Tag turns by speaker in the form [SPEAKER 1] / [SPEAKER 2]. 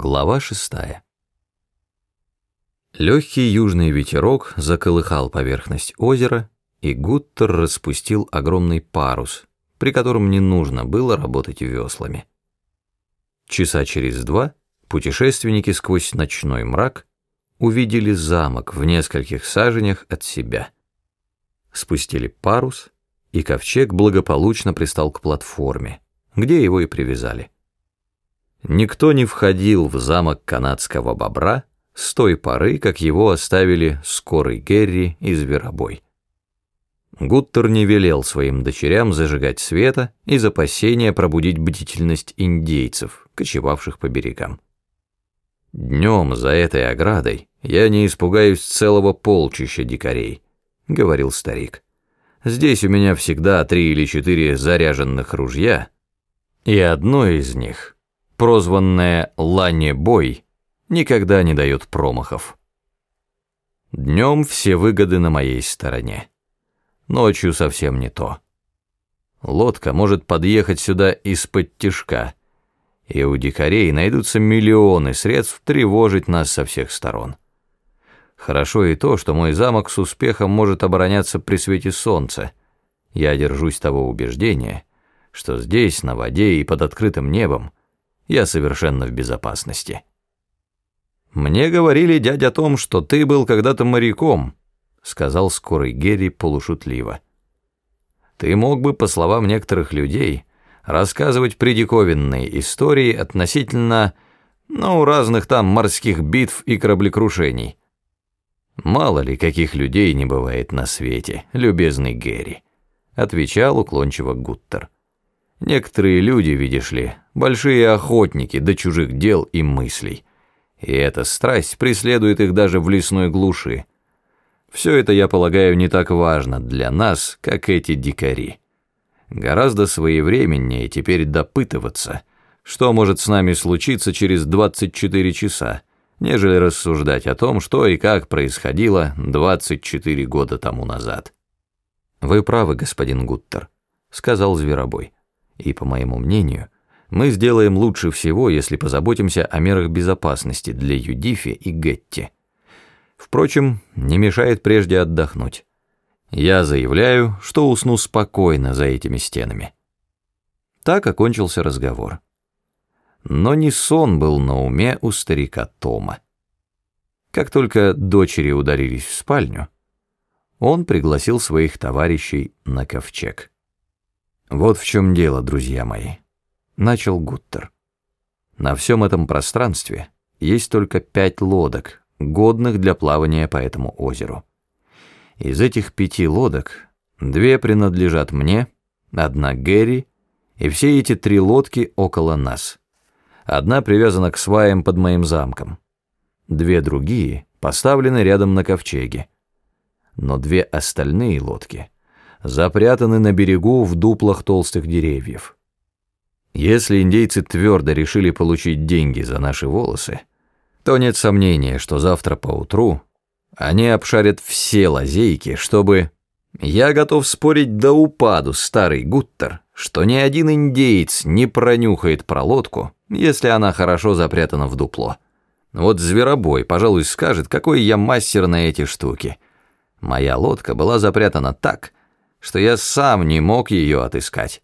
[SPEAKER 1] Глава шестая. Легкий южный ветерок заколыхал поверхность озера, и Гуттер распустил огромный парус, при котором не нужно было работать веслами. Часа через два путешественники сквозь ночной мрак увидели замок в нескольких саженях от себя. Спустили парус, и ковчег благополучно пристал к платформе, где его и привязали. Никто не входил в замок канадского бобра с той поры, как его оставили скорый Герри и Зверобой. Гуттер не велел своим дочерям зажигать света из опасения пробудить бдительность индейцев, кочевавших по берегам. «Днем за этой оградой я не испугаюсь целого полчища дикарей», — говорил старик. «Здесь у меня всегда три или четыре заряженных ружья, и одно из них — прозванное Лане Бой, никогда не дает промахов. Днем все выгоды на моей стороне. Ночью совсем не то. Лодка может подъехать сюда из-под тишка, и у дикарей найдутся миллионы средств тревожить нас со всех сторон. Хорошо и то, что мой замок с успехом может обороняться при свете солнца. Я держусь того убеждения, что здесь, на воде и под открытым небом, я совершенно в безопасности. «Мне говорили, дядя, о том, что ты был когда-то моряком», сказал скорый Герри полушутливо. «Ты мог бы, по словам некоторых людей, рассказывать предиковинные истории относительно, ну, разных там морских битв и кораблекрушений. Мало ли, каких людей не бывает на свете, любезный Герри», отвечал уклончиво Гуттер. Некоторые люди, видишь ли, большие охотники до чужих дел и мыслей. И эта страсть преследует их даже в лесной глуши. Все это, я полагаю, не так важно для нас, как эти дикари. Гораздо своевременнее теперь допытываться, что может с нами случиться через 24 часа, нежели рассуждать о том, что и как происходило 24 года тому назад. «Вы правы, господин Гуттер», — сказал Зверобой. И, по моему мнению, мы сделаем лучше всего, если позаботимся о мерах безопасности для Юдифи и Гетти. Впрочем, не мешает прежде отдохнуть. Я заявляю, что усну спокойно за этими стенами. Так окончился разговор. Но не сон был на уме у старика Тома. Как только дочери ударились в спальню, он пригласил своих товарищей на ковчег. «Вот в чем дело, друзья мои», — начал Гуттер. «На всем этом пространстве есть только пять лодок, годных для плавания по этому озеру. Из этих пяти лодок две принадлежат мне, одна Гэри, и все эти три лодки около нас. Одна привязана к сваям под моим замком. Две другие поставлены рядом на ковчеге. Но две остальные лодки — запрятаны на берегу в дуплах толстых деревьев. Если индейцы твердо решили получить деньги за наши волосы, то нет сомнения, что завтра поутру они обшарят все лазейки, чтобы... Я готов спорить до упаду, старый Гуттер, что ни один индеец не пронюхает про лодку, если она хорошо запрятана в дупло. Вот Зверобой, пожалуй, скажет, какой я мастер на эти штуки. Моя лодка была запрятана так, что я сам не мог ее отыскать.